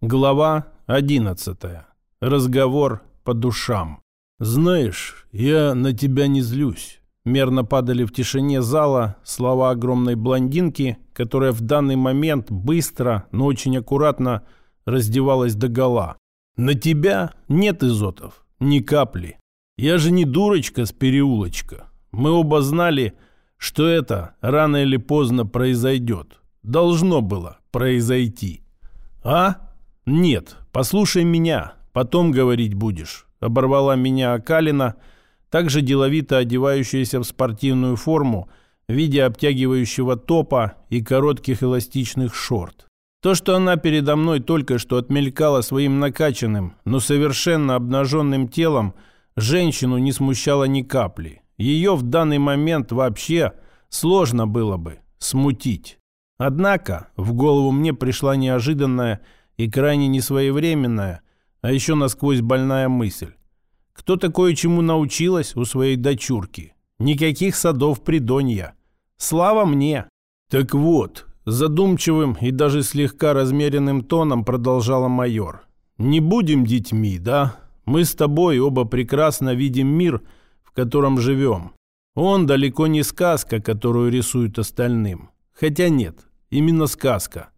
Глава 11. Разговор по душам. «Знаешь, я на тебя не злюсь». Мерно падали в тишине зала слова огромной блондинки, которая в данный момент быстро, но очень аккуратно раздевалась до гола. «На тебя нет изотов, ни капли. Я же не дурочка с переулочка. Мы оба знали, что это рано или поздно произойдет. Должно было произойти. А?» «Нет, послушай меня, потом говорить будешь», — оборвала меня Акалина, также деловито одевающаяся в спортивную форму в виде обтягивающего топа и коротких эластичных шорт. То, что она передо мной только что отмелькала своим накачанным, но совершенно обнаженным телом, женщину не смущало ни капли. Ее в данный момент вообще сложно было бы смутить. Однако в голову мне пришла неожиданная и крайне несвоевременная, а еще насквозь больная мысль. Кто такое чему научилась у своей дочурки? Никаких садов придонья. Слава мне! Так вот, задумчивым и даже слегка размеренным тоном продолжала майор. Не будем детьми, да? Мы с тобой оба прекрасно видим мир, в котором живем. Он далеко не сказка, которую рисуют остальным. Хотя нет, именно сказка.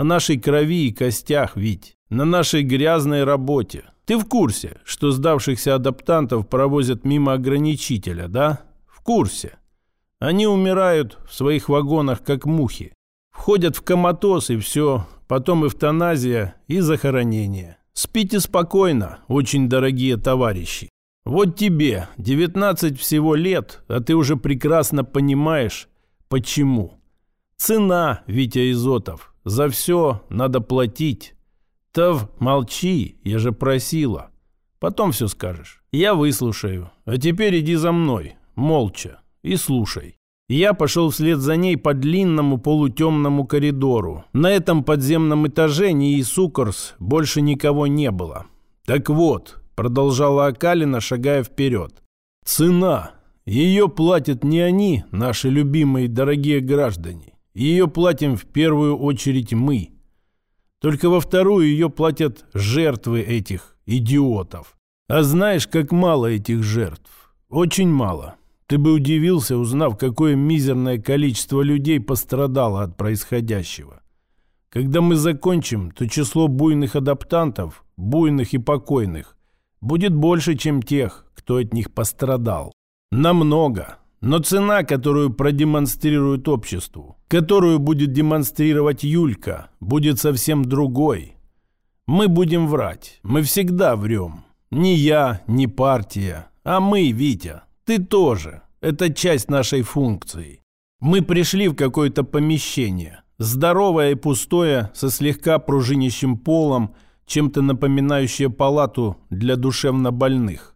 На нашей крови и костях, ведь. На нашей грязной работе. Ты в курсе, что сдавшихся адаптантов провозят мимо ограничителя, да? В курсе. Они умирают в своих вагонах, как мухи. Входят в коматоз и все. Потом эвтаназия и захоронение. Спите спокойно, очень дорогие товарищи. Вот тебе 19 всего лет, а ты уже прекрасно понимаешь, почему. Цена, Витя Изотов. За все надо платить. Тав, молчи, я же просила. Потом все скажешь. Я выслушаю. А теперь иди за мной, молча, и слушай. Я пошел вслед за ней по длинному полутемному коридору. На этом подземном этаже ни и Сукорс больше никого не было. Так вот, продолжала Акалина, шагая вперед. Цена. Ее платят не они, наши любимые дорогие граждане. Ее платим в первую очередь мы. Только во вторую ее платят жертвы этих идиотов. А знаешь, как мало этих жертв? Очень мало. Ты бы удивился, узнав, какое мизерное количество людей пострадало от происходящего. Когда мы закончим, то число буйных адаптантов, буйных и покойных, будет больше, чем тех, кто от них пострадал. Намного. Но цена, которую продемонстрирует обществу, которую будет демонстрировать Юлька, будет совсем другой. Мы будем врать. Мы всегда врем. Не я, не партия, а мы, Витя. Ты тоже. Это часть нашей функции. Мы пришли в какое-то помещение. Здоровое и пустое, со слегка пружинящим полом, чем-то напоминающее палату для душевнобольных.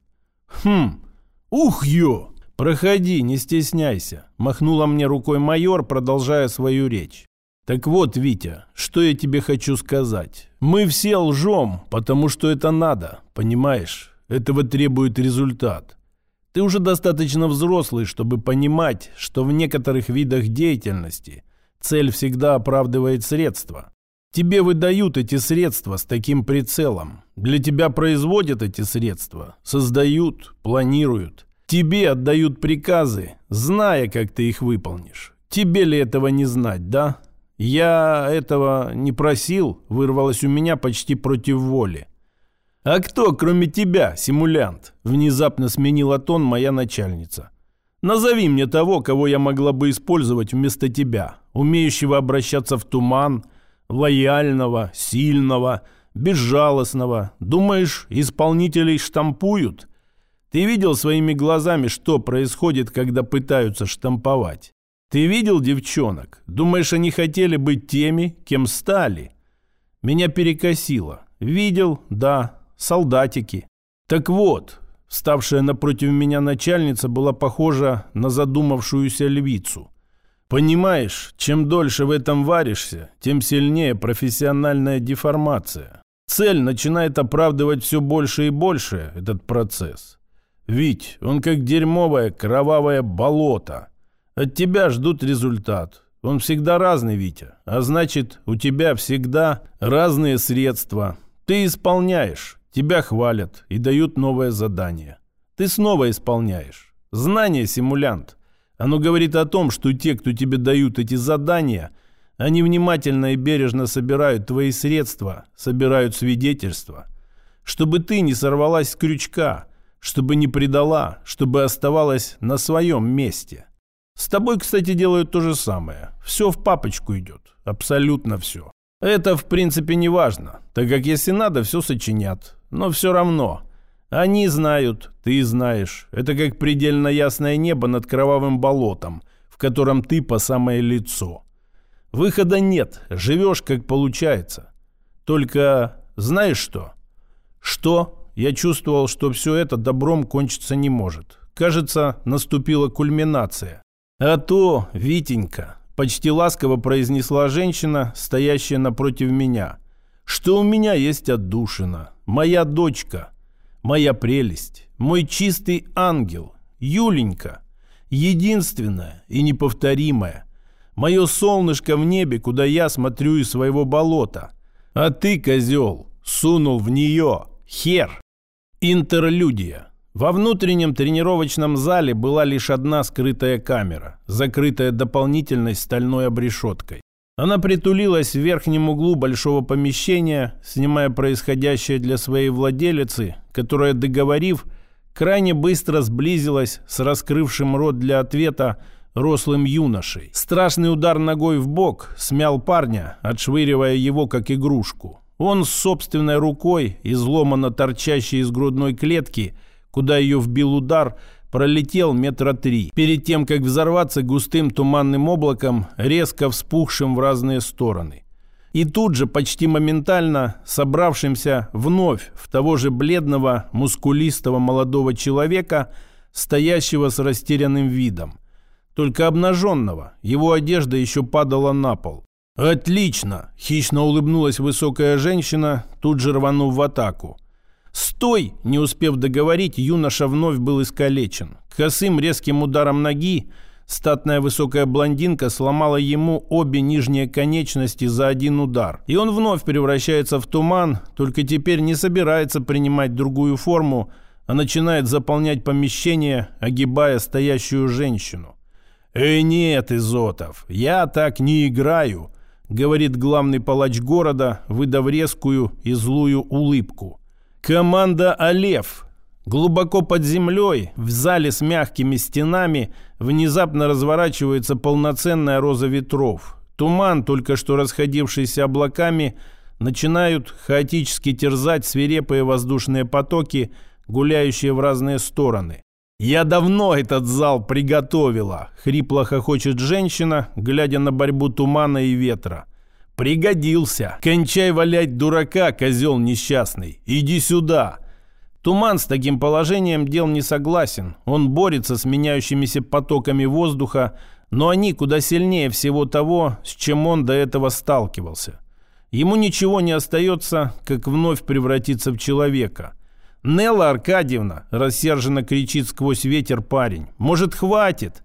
Хм, ух ё! «Проходи, не стесняйся», – махнула мне рукой майор, продолжая свою речь. «Так вот, Витя, что я тебе хочу сказать. Мы все лжем, потому что это надо, понимаешь? Этого требует результат. Ты уже достаточно взрослый, чтобы понимать, что в некоторых видах деятельности цель всегда оправдывает средства. Тебе выдают эти средства с таким прицелом. Для тебя производят эти средства, создают, планируют. Тебе отдают приказы, зная, как ты их выполнишь. Тебе ли этого не знать, да? Я этого не просил, вырвалось у меня почти против воли. А кто, кроме тебя, симулянт? Внезапно сменила тон моя начальница. Назови мне того, кого я могла бы использовать вместо тебя, умеющего обращаться в туман, лояльного, сильного, безжалостного. Думаешь, исполнителей штампуют? Ты видел своими глазами, что происходит, когда пытаются штамповать? Ты видел девчонок? Думаешь, они хотели быть теми, кем стали? Меня перекосило. Видел, да, солдатики. Так вот, ставшая напротив меня начальница была похожа на задумавшуюся львицу. Понимаешь, чем дольше в этом варишься, тем сильнее профессиональная деформация. Цель начинает оправдывать все больше и больше этот процесс. Ведь он как дерьмовое кровавое болото. От тебя ждут результат. Он всегда разный, Витя. А значит, у тебя всегда разные средства. Ты исполняешь, тебя хвалят и дают новое задание. Ты снова исполняешь. Знание – симулянт. Оно говорит о том, что те, кто тебе дают эти задания, они внимательно и бережно собирают твои средства, собирают свидетельства. Чтобы ты не сорвалась с крючка, чтобы не предала, чтобы оставалась на своем месте – с тобой, кстати, делают то же самое. Все в папочку идет. Абсолютно все. Это, в принципе, не важно, так как если надо, все сочинят. Но все равно. Они знают, ты знаешь. Это как предельно ясное небо над кровавым болотом, в котором ты по самое лицо. Выхода нет, живешь как получается. Только знаешь что? Что? Я чувствовал, что все это добром кончиться не может. Кажется, наступила кульминация. «А то, Витенька», — почти ласково произнесла женщина, стоящая напротив меня, «что у меня есть отдушина, моя дочка, моя прелесть, мой чистый ангел, Юленька, единственная и неповторимая, мое солнышко в небе, куда я смотрю из своего болота. А ты, козел, сунул в нее хер». Интерлюдия. Во внутреннем тренировочном зале была лишь одна скрытая камера, закрытая дополнительной стальной обрешеткой. Она притулилась в верхнем углу большого помещения, снимая происходящее для своей владелицы, которая, договорив, крайне быстро сблизилась с раскрывшим рот для ответа рослым юношей. Страшный удар ногой в бок смял парня, отшвыривая его как игрушку. Он с собственной рукой, изломанно торчащей из грудной клетки, куда ее вбил удар, пролетел метра три, перед тем, как взорваться густым туманным облаком, резко вспухшим в разные стороны. И тут же, почти моментально, собравшимся вновь в того же бледного, мускулистого молодого человека, стоящего с растерянным видом. Только обнаженного, его одежда еще падала на пол. «Отлично!» – хищно улыбнулась высокая женщина, тут же рванув в атаку. «Стой!» Не успев договорить, юноша вновь был искалечен. Косым резким ударом ноги статная высокая блондинка сломала ему обе нижние конечности за один удар. И он вновь превращается в туман, только теперь не собирается принимать другую форму, а начинает заполнять помещение, огибая стоящую женщину. «Эй, нет, Изотов, я так не играю», — говорит главный палач города, выдав резкую и злую улыбку. Команда «Алев». Глубоко под землей, в зале с мягкими стенами, внезапно разворачивается полноценная роза ветров. Туман, только что расходившийся облаками, начинают хаотически терзать свирепые воздушные потоки, гуляющие в разные стороны. «Я давно этот зал приготовила!» — хрипло хохочет женщина, глядя на борьбу тумана и ветра. «Пригодился! Кончай валять дурака, козел несчастный! Иди сюда!» Туман с таким положением дел не согласен. Он борется с меняющимися потоками воздуха, но они куда сильнее всего того, с чем он до этого сталкивался. Ему ничего не остается, как вновь превратиться в человека. «Нелла Аркадьевна!» – рассерженно кричит сквозь ветер парень. «Может, хватит?»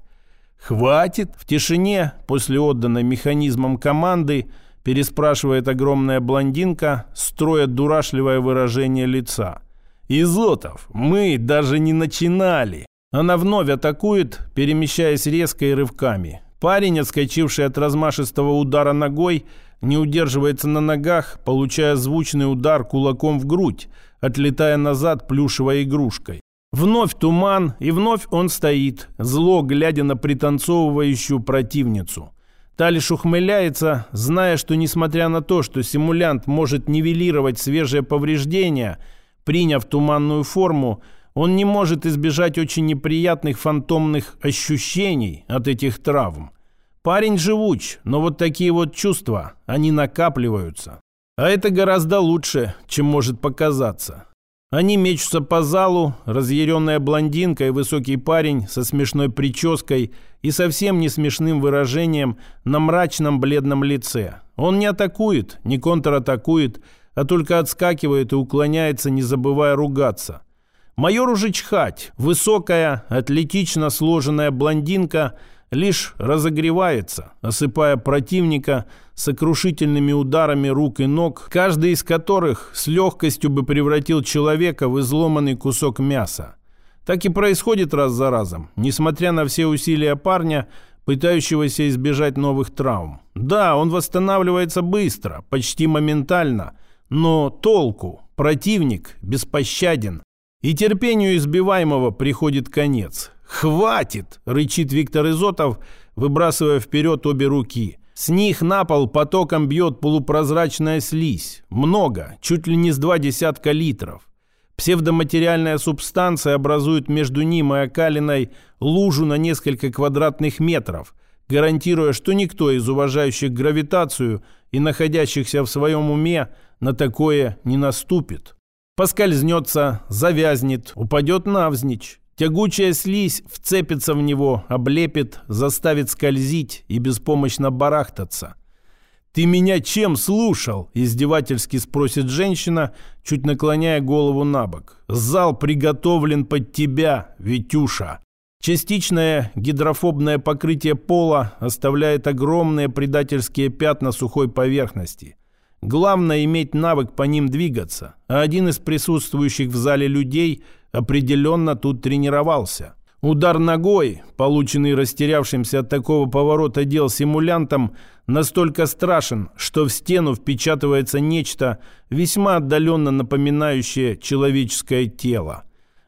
«Хватит?» В тишине, после отданной механизмом команды, переспрашивает огромная блондинка, строя дурашливое выражение лица. «Изотов, мы даже не начинали!» Она вновь атакует, перемещаясь резко и рывками. Парень, отскочивший от размашистого удара ногой, не удерживается на ногах, получая звучный удар кулаком в грудь, отлетая назад плюшевой игрушкой. Вновь туман, и вновь он стоит, зло глядя на пританцовывающую противницу. Та лишь ухмыляется, зная, что несмотря на то, что симулянт может нивелировать свежие повреждения, приняв туманную форму, он не может избежать очень неприятных фантомных ощущений от этих травм. Парень живуч, но вот такие вот чувства, они накапливаются. А это гораздо лучше, чем может показаться. Они мечутся по залу, разъяренная блондинка и высокий парень со смешной прической и совсем не смешным выражением на мрачном бледном лице. Он не атакует, не контратакует, а только отскакивает и уклоняется, не забывая ругаться. Майору же чхать. Высокая, атлетично сложенная блондинка лишь разогревается, осыпая противника сокрушительными ударами рук и ног, каждый из которых с легкостью бы превратил человека в изломанный кусок мяса. Так и происходит раз за разом, несмотря на все усилия парня, пытающегося избежать новых травм. Да, он восстанавливается быстро, почти моментально, но толку, противник беспощаден, и терпению избиваемого приходит конец. «Хватит!» – рычит Виктор Изотов, выбрасывая вперед обе руки. С них на пол потоком бьет полупрозрачная слизь. Много, чуть ли не с два десятка литров. Псевдоматериальная субстанция образует между ним и окалиной лужу на несколько квадратных метров, гарантируя, что никто из уважающих гравитацию и находящихся в своем уме на такое не наступит. Поскользнется, завязнет, упадет навзничь. Тягучая слизь вцепится в него, облепит, заставит скользить и беспомощно барахтаться. «Ты меня чем слушал?» – издевательски спросит женщина, чуть наклоняя голову на бок. «Зал приготовлен под тебя, Витюша». Частичное гидрофобное покрытие пола оставляет огромные предательские пятна сухой поверхности. Главное иметь навык по ним двигаться, а один из присутствующих в зале людей – определенно тут тренировался. Удар ногой, полученный растерявшимся от такого поворота дел симулянтом, настолько страшен, что в стену впечатывается нечто, весьма отдаленно напоминающее человеческое тело.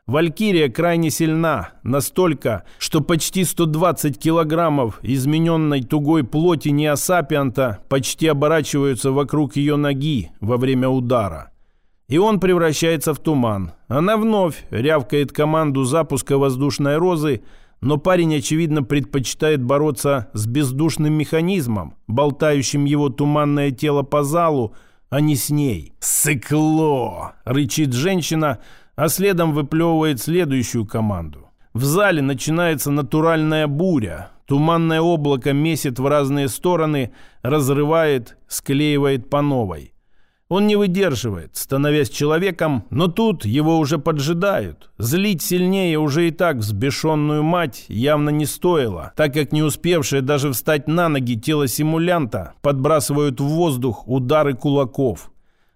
Валькирия крайне сильна, настолько, что почти 120 килограммов измененной тугой плоти неосапианта почти оборачиваются вокруг ее ноги во время удара и он превращается в туман. Она вновь рявкает команду запуска воздушной розы, но парень, очевидно, предпочитает бороться с бездушным механизмом, болтающим его туманное тело по залу, а не с ней. «Сыкло!» — рычит женщина, а следом выплевывает следующую команду. В зале начинается натуральная буря. Туманное облако месит в разные стороны, разрывает, склеивает по новой. Он не выдерживает, становясь человеком, но тут его уже поджидают. Злить сильнее уже и так взбешенную мать явно не стоило, так как не успевшее даже встать на ноги тело симулянта подбрасывают в воздух удары кулаков.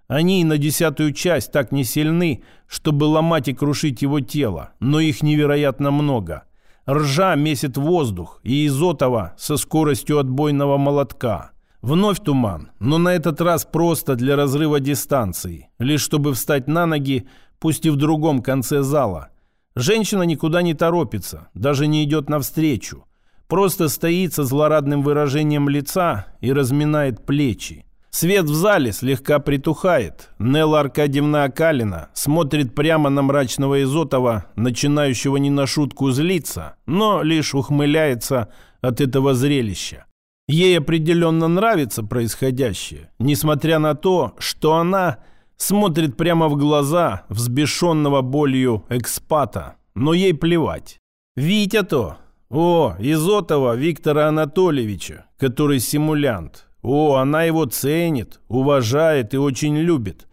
Они на десятую часть так не сильны, чтобы ломать и крушить его тело, но их невероятно много. Ржа месит воздух и изотова со скоростью отбойного молотка – Вновь туман, но на этот раз просто для разрыва дистанции, лишь чтобы встать на ноги, пусть и в другом конце зала. Женщина никуда не торопится, даже не идет навстречу. Просто стоит со злорадным выражением лица и разминает плечи. Свет в зале слегка притухает. Нелла Аркадьевна Акалина смотрит прямо на мрачного Изотова, начинающего не на шутку злиться, но лишь ухмыляется от этого зрелища. Ей определенно нравится происходящее, несмотря на то, что она смотрит прямо в глаза взбешенного болью экспата. Но ей плевать. Витя-то! О, Изотова Виктора Анатольевича, который симулянт. О, она его ценит, уважает и очень любит.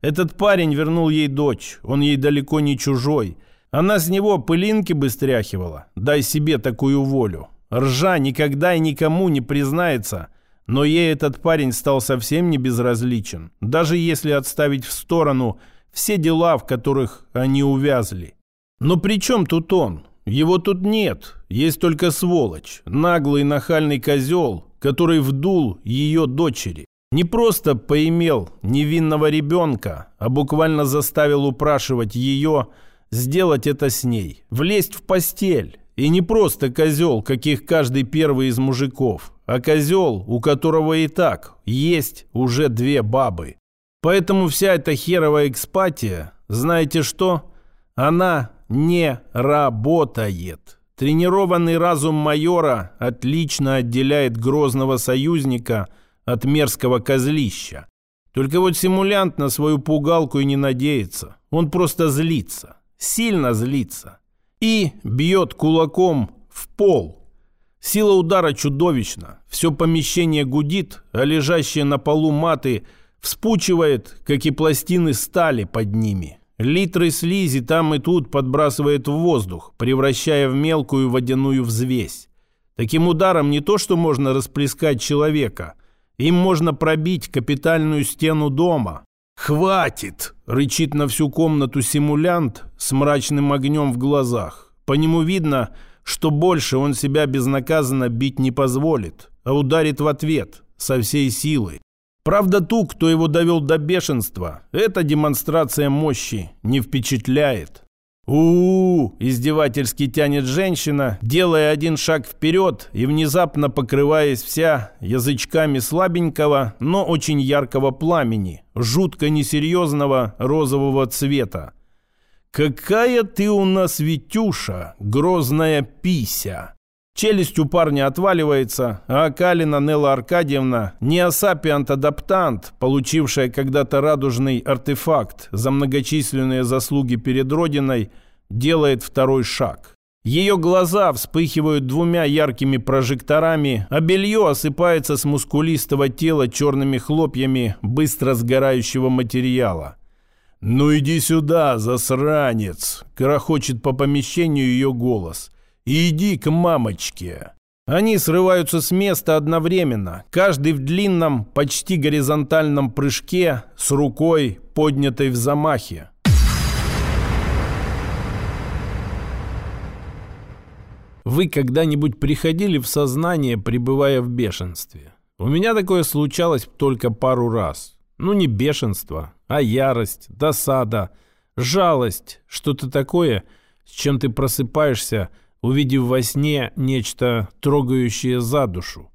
Этот парень вернул ей дочь, он ей далеко не чужой. Она с него пылинки бы стряхивала. Дай себе такую волю. Ржа никогда и никому не признается, но ей этот парень стал совсем не безразличен, даже если отставить в сторону все дела, в которых они увязли. Но при чем тут он? Его тут нет, есть только сволочь, наглый нахальный козел, который вдул ее дочери. Не просто поимел невинного ребенка, а буквально заставил упрашивать ее сделать это с ней, влезть в постель, и не просто козел, каких каждый первый из мужиков, а козел, у которого и так есть уже две бабы. Поэтому вся эта херовая экспатия, знаете что? Она не работает. Тренированный разум майора отлично отделяет грозного союзника от мерзкого козлища. Только вот симулянт на свою пугалку и не надеется. Он просто злится. Сильно злится и бьет кулаком в пол. Сила удара чудовищна. Все помещение гудит, а лежащие на полу маты вспучивает, как и пластины стали под ними. Литры слизи там и тут подбрасывает в воздух, превращая в мелкую водяную взвесь. Таким ударом не то, что можно расплескать человека, им можно пробить капитальную стену дома. «Хватит!» — рычит на всю комнату симулянт с мрачным огнем в глазах. По нему видно, что больше он себя безнаказанно бить не позволит, а ударит в ответ со всей силы. Правда, ту, кто его довел до бешенства, эта демонстрация мощи не впечатляет. У, -у, издевательски тянет женщина, делая один шаг вперед и внезапно покрываясь вся язычками слабенького, но очень яркого пламени, жутко несерьезного розового цвета. «Какая ты у нас, Витюша, грозная пися!» Челюсть у парня отваливается, а Калина Нелла Аркадьевна, неосапиант-адаптант, получившая когда-то радужный артефакт за многочисленные заслуги перед Родиной, делает второй шаг. Ее глаза вспыхивают двумя яркими прожекторами, а белье осыпается с мускулистого тела черными хлопьями быстро сгорающего материала. «Ну иди сюда, засранец!» – крохочет по помещению ее голос – «Иди к мамочке!» Они срываются с места одновременно, каждый в длинном, почти горизонтальном прыжке с рукой, поднятой в замахе. Вы когда-нибудь приходили в сознание, пребывая в бешенстве? У меня такое случалось только пару раз. Ну, не бешенство, а ярость, досада, жалость, что-то такое, с чем ты просыпаешься – увидев во сне нечто трогающее за душу.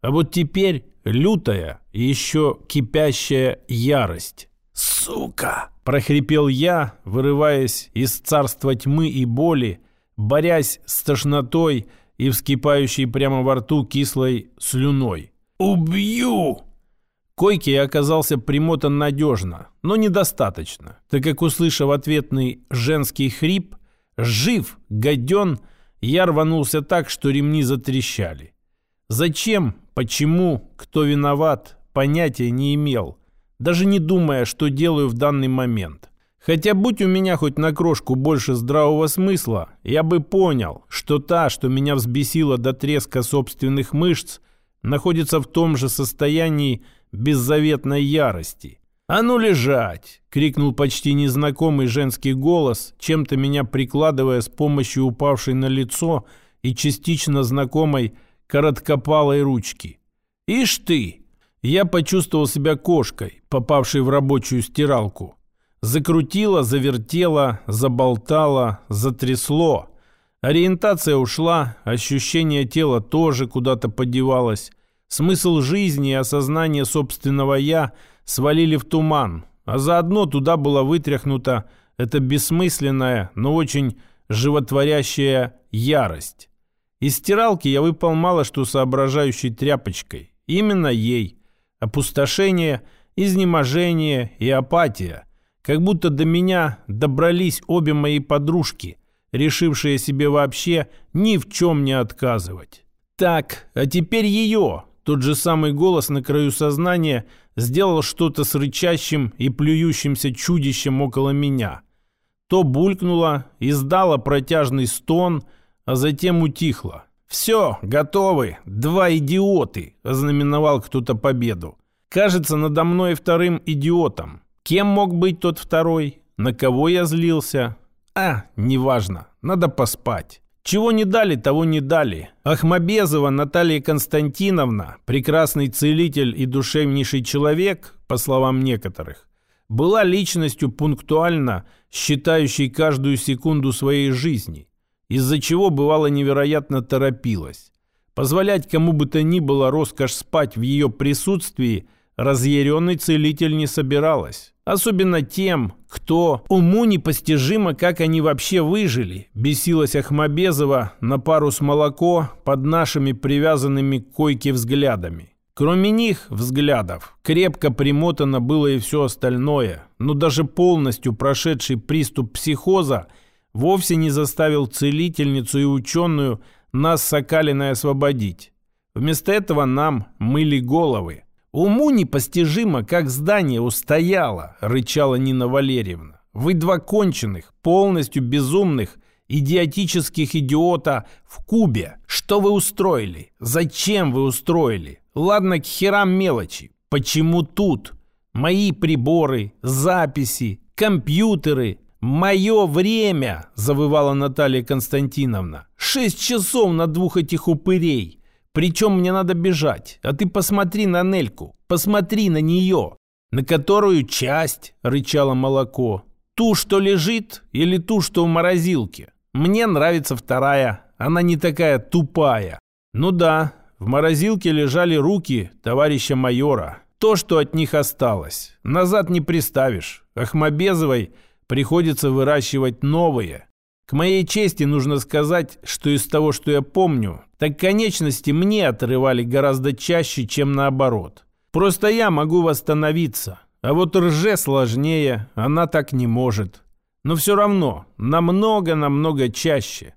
А вот теперь лютая еще кипящая ярость. «Сука!» – прохрипел я, вырываясь из царства тьмы и боли, борясь с тошнотой и вскипающей прямо во рту кислой слюной. «Убью!» Койки оказался примотан надежно, но недостаточно, так как, услышав ответный женский хрип, «Жив, гаден!» Я рванулся так, что ремни затрещали. Зачем, почему, кто виноват, понятия не имел, даже не думая, что делаю в данный момент. Хотя будь у меня хоть на крошку больше здравого смысла, я бы понял, что та, что меня взбесила до треска собственных мышц, находится в том же состоянии беззаветной ярости. «А ну лежать!» — крикнул почти незнакомый женский голос, чем-то меня прикладывая с помощью упавшей на лицо и частично знакомой короткопалой ручки. «Ишь ты!» Я почувствовал себя кошкой, попавшей в рабочую стиралку. Закрутило, завертело, заболтало, затрясло. Ориентация ушла, ощущение тела тоже куда-то подевалось. Смысл жизни и осознание собственного «я» — свалили в туман, а заодно туда была вытряхнута эта бессмысленная, но очень животворящая ярость. Из стиралки я выпал мало что соображающей тряпочкой. Именно ей. Опустошение, изнеможение и апатия. Как будто до меня добрались обе мои подружки, решившие себе вообще ни в чем не отказывать. Так, а теперь ее, тот же самый голос на краю сознания сделал что-то с рычащим и плюющимся чудищем около меня. То булькнуло, издало протяжный стон, а затем утихло. «Все, готовы! Два идиоты!» – ознаменовал кто-то победу. «Кажется, надо мной вторым идиотом. Кем мог быть тот второй? На кого я злился? А, неважно, надо поспать». Чего не дали, того не дали. Ахмабезова Наталья Константиновна, прекрасный целитель и душевнейший человек, по словам некоторых, была личностью пунктуально считающей каждую секунду своей жизни, из-за чего бывало невероятно торопилась. Позволять кому бы то ни было роскошь спать в ее присутствии разъяренный целитель не собиралась. Особенно тем, кто уму непостижимо, как они вообще выжили, бесилась Ахмабезова на пару с молоко под нашими привязанными к койке взглядами. Кроме них, взглядов, крепко примотано было и все остальное, но даже полностью прошедший приступ психоза вовсе не заставил целительницу и ученую нас с Сокалиной освободить. Вместо этого нам мыли головы. «Уму непостижимо, как здание устояло», — рычала Нина Валерьевна. «Вы два конченых, полностью безумных идиотических идиота в Кубе. Что вы устроили? Зачем вы устроили? Ладно, к херам мелочи. Почему тут? Мои приборы, записи, компьютеры. Мое время, завывала Наталья Константиновна. Шесть часов на двух этих упырей. Причем мне надо бежать. А ты посмотри на Нельку. Посмотри на нее. На которую часть, рычало молоко. Ту, что лежит, или ту, что в морозилке? Мне нравится вторая. Она не такая тупая. Ну да, в морозилке лежали руки товарища майора. То, что от них осталось. Назад не приставишь. Ахмабезовой приходится выращивать новые. К моей чести нужно сказать, что из того, что я помню, так конечности мне отрывали гораздо чаще, чем наоборот. Просто я могу восстановиться, а вот рже сложнее, она так не может. Но все равно, намного-намного чаще.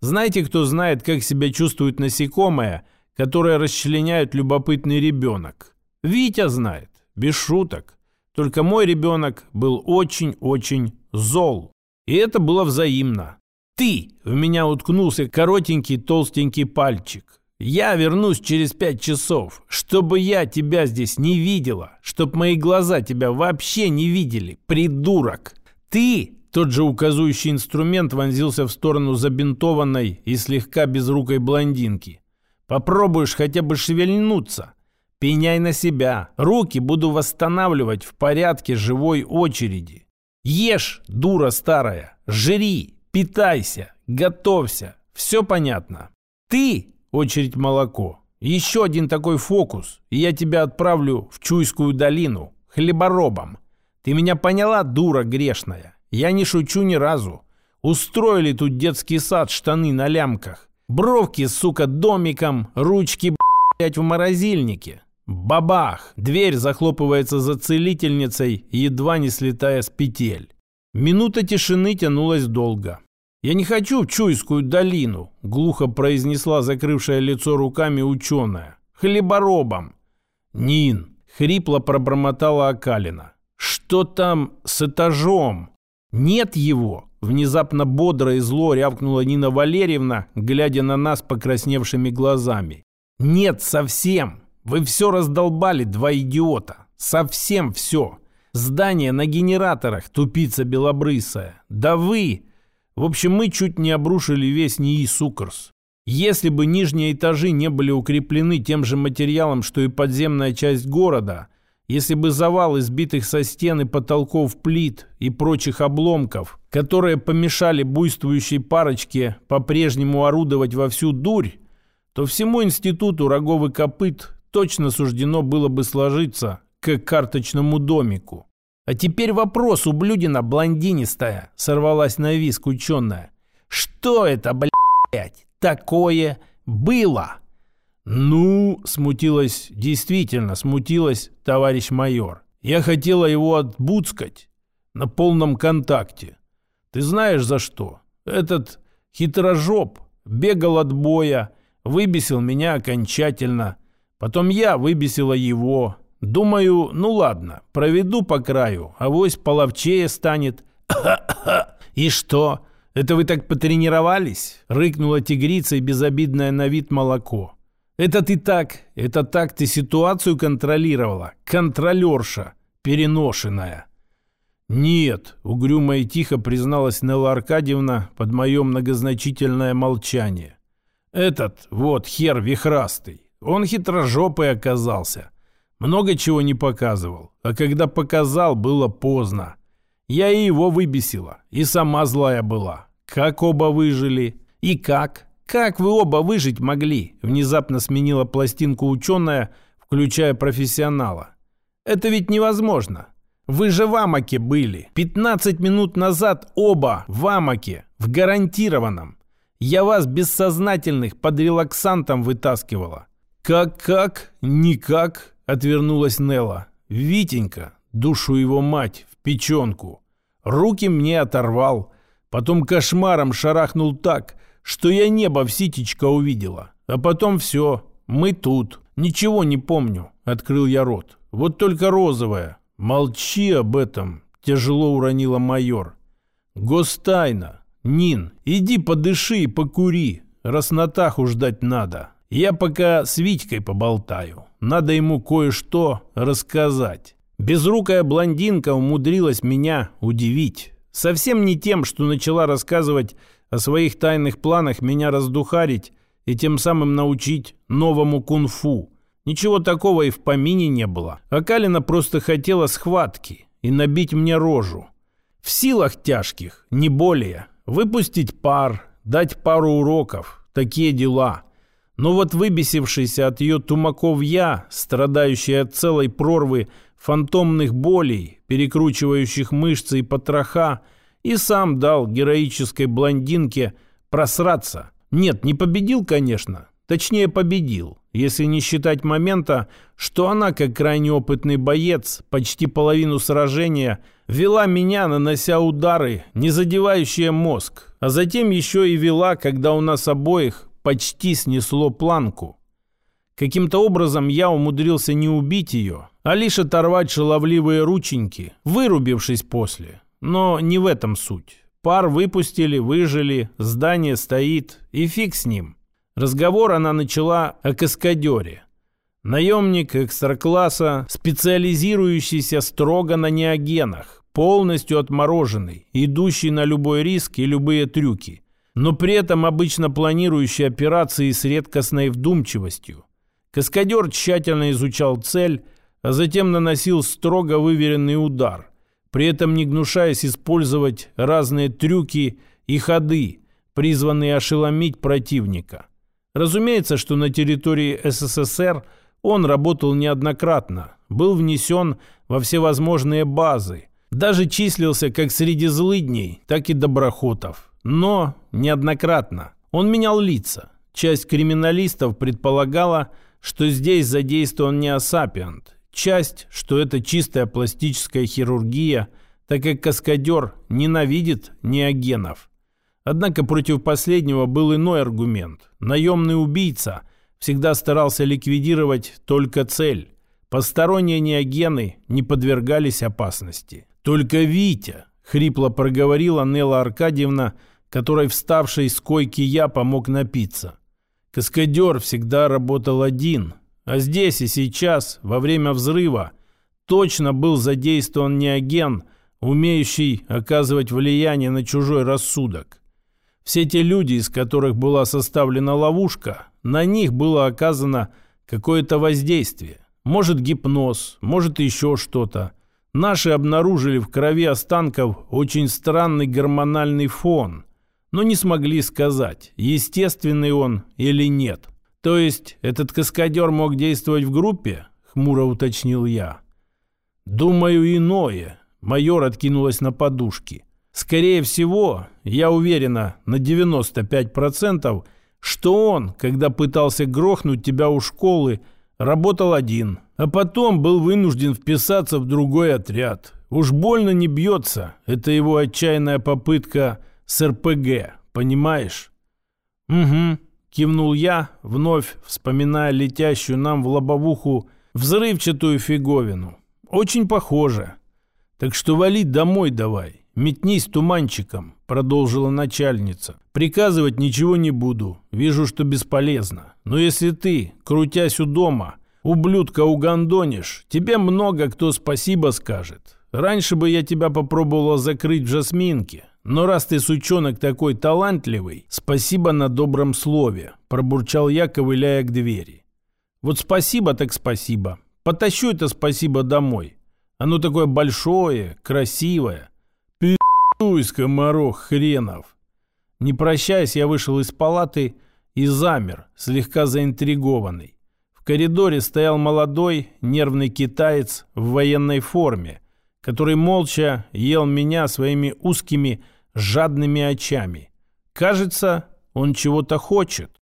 Знаете, кто знает, как себя чувствует насекомое, которое расчленяет любопытный ребенок? Витя знает, без шуток. Только мой ребенок был очень-очень зол. И это было взаимно. Ты в меня уткнулся коротенький толстенький пальчик. Я вернусь через пять часов, чтобы я тебя здесь не видела, чтоб мои глаза тебя вообще не видели, придурок. Ты, тот же указующий инструмент вонзился в сторону забинтованной и слегка безрукой блондинки. Попробуешь хотя бы шевельнуться. Пеняй на себя. Руки буду восстанавливать в порядке живой очереди. Ешь, дура старая, жри, питайся, готовься. Все понятно. Ты, очередь молоко, еще один такой фокус, и я тебя отправлю в Чуйскую долину, хлеборобом. Ты меня поняла, дура грешная? Я не шучу ни разу. Устроили тут детский сад, штаны на лямках. Бровки, сука, домиком, ручки, блядь, в морозильнике. Бабах! Дверь захлопывается за целительницей, едва не слетая с петель. Минута тишины тянулась долго. «Я не хочу в Чуйскую долину», — глухо произнесла закрывшая лицо руками ученая. «Хлеборобом». «Нин», — хрипло пробормотала Акалина. «Что там с этажом?» «Нет его!» — внезапно бодро и зло рявкнула Нина Валерьевна, глядя на нас покрасневшими глазами. «Нет совсем! Вы все раздолбали, два идиота. Совсем все. Здание на генераторах, тупица белобрысая. Да вы... В общем, мы чуть не обрушили весь НИИ Сукарс. Если бы нижние этажи не были укреплены тем же материалом, что и подземная часть города, если бы завал избитых со стены потолков плит и прочих обломков, которые помешали буйствующей парочке по-прежнему орудовать во всю дурь, то всему институту роговый копыт точно суждено было бы сложиться к карточному домику. А теперь вопрос у Блюдина блондинистая, сорвалась на виск ученая. Что это, блядь, такое было? Ну, смутилась, действительно смутилась товарищ майор. Я хотела его отбуцкать на полном контакте. Ты знаешь за что? Этот хитрожоп бегал от боя, выбесил меня окончательно, Потом я выбесила его. Думаю, ну ладно, проведу по краю, а вось половчее станет. И что? Это вы так потренировались? Рыкнула тигрица и безобидное на вид молоко. Это ты так, это так ты ситуацию контролировала. Контролерша, переношенная. «Нет», — угрюмо и тихо призналась Нелла Аркадьевна под мое многозначительное молчание. «Этот вот хер вихрастый, он хитрожопый оказался. Много чего не показывал. А когда показал, было поздно. Я и его выбесила. И сама злая была. Как оба выжили? И как? Как вы оба выжить могли? Внезапно сменила пластинку ученая, включая профессионала. Это ведь невозможно. Вы же в Амаке были. 15 минут назад оба в Амаке. В гарантированном. Я вас бессознательных под релаксантом вытаскивала. «Как-как? Никак?» — отвернулась Нелла. «Витенька, душу его мать, в печенку. Руки мне оторвал. Потом кошмаром шарахнул так, что я небо в ситечко увидела. А потом все, мы тут. Ничего не помню», — открыл я рот. «Вот только розовая. Молчи об этом», — тяжело уронила майор. «Гостайна. «Нин, иди подыши и покури, раз Натаху ждать надо. Я пока с Витькой поболтаю. Надо ему кое-что рассказать». Безрукая блондинка умудрилась меня удивить. Совсем не тем, что начала рассказывать о своих тайных планах меня раздухарить и тем самым научить новому кунг-фу. Ничего такого и в помине не было. А Калина просто хотела схватки и набить мне рожу. В силах тяжких, не более. Выпустить пар, дать пару уроков. Такие дела. Но вот выбесившийся от ее тумаков я, страдающий от целой прорвы фантомных болей, перекручивающих мышцы и потроха, и сам дал героической блондинке просраться. Нет, не победил, конечно. Точнее, победил, если не считать момента, что она, как крайне опытный боец, почти половину сражения вела меня, нанося удары, не задевающие мозг, а затем еще и вела, когда у нас обоих почти снесло планку. Каким-то образом я умудрился не убить ее, а лишь оторвать шаловливые рученьки, вырубившись после. Но не в этом суть. Пар выпустили, выжили, здание стоит, и фиг с ним. Разговор она начала о каскадере. Наемник экстракласса, специализирующийся строго на неогенах, полностью отмороженный, идущий на любой риск и любые трюки, но при этом обычно планирующий операции с редкостной вдумчивостью. Каскадер тщательно изучал цель, а затем наносил строго выверенный удар, при этом не гнушаясь использовать разные трюки и ходы, призванные ошеломить противника. Разумеется, что на территории СССР он работал неоднократно, был внесен во всевозможные базы, даже числился как среди злыдней, так и доброхотов. Но неоднократно. Он менял лица. Часть криминалистов предполагала, что здесь задействован неосапиант, часть, что это чистая пластическая хирургия, так как каскадер ненавидит неогенов. Однако против последнего был иной аргумент. Наемный убийца всегда старался ликвидировать только цель. Посторонние неогены не подвергались опасности. «Только Витя!» — хрипло проговорила Нелла Аркадьевна, которой вставшей с койки я помог напиться. Каскадер всегда работал один, а здесь и сейчас, во время взрыва, точно был задействован неоген, умеющий оказывать влияние на чужой рассудок. Все те люди, из которых была составлена ловушка, на них было оказано какое-то воздействие. Может гипноз, может еще что-то. Наши обнаружили в крови останков очень странный гормональный фон, но не смогли сказать, естественный он или нет. «То есть этот каскадер мог действовать в группе?» — хмуро уточнил я. «Думаю, иное». Майор откинулась на подушки. «Скорее всего, я уверена на 95%, что он, когда пытался грохнуть тебя у школы, работал один, а потом был вынужден вписаться в другой отряд. Уж больно не бьется, это его отчаянная попытка с РПГ, понимаешь?» «Угу», Кивнул я, вновь вспоминая летящую нам в лобовуху взрывчатую фиговину. Очень похоже. Так что вали домой давай. Метнись туманчиком, продолжила начальница. Приказывать ничего не буду. Вижу, что бесполезно. Но если ты, крутясь у дома, ублюдка угандонишь, тебе много кто спасибо скажет. Раньше бы я тебя попробовала закрыть в жасминке, но раз ты, сучонок, такой талантливый, спасибо на добром слове», – пробурчал я, ковыляя к двери. «Вот спасибо так спасибо. Потащу это спасибо домой. Оно такое большое, красивое. Пи***уй, скоморох хренов». Не прощаясь, я вышел из палаты и замер, слегка заинтригованный. В коридоре стоял молодой, нервный китаец в военной форме – который молча ел меня своими узкими жадными очами. Кажется, он чего-то хочет.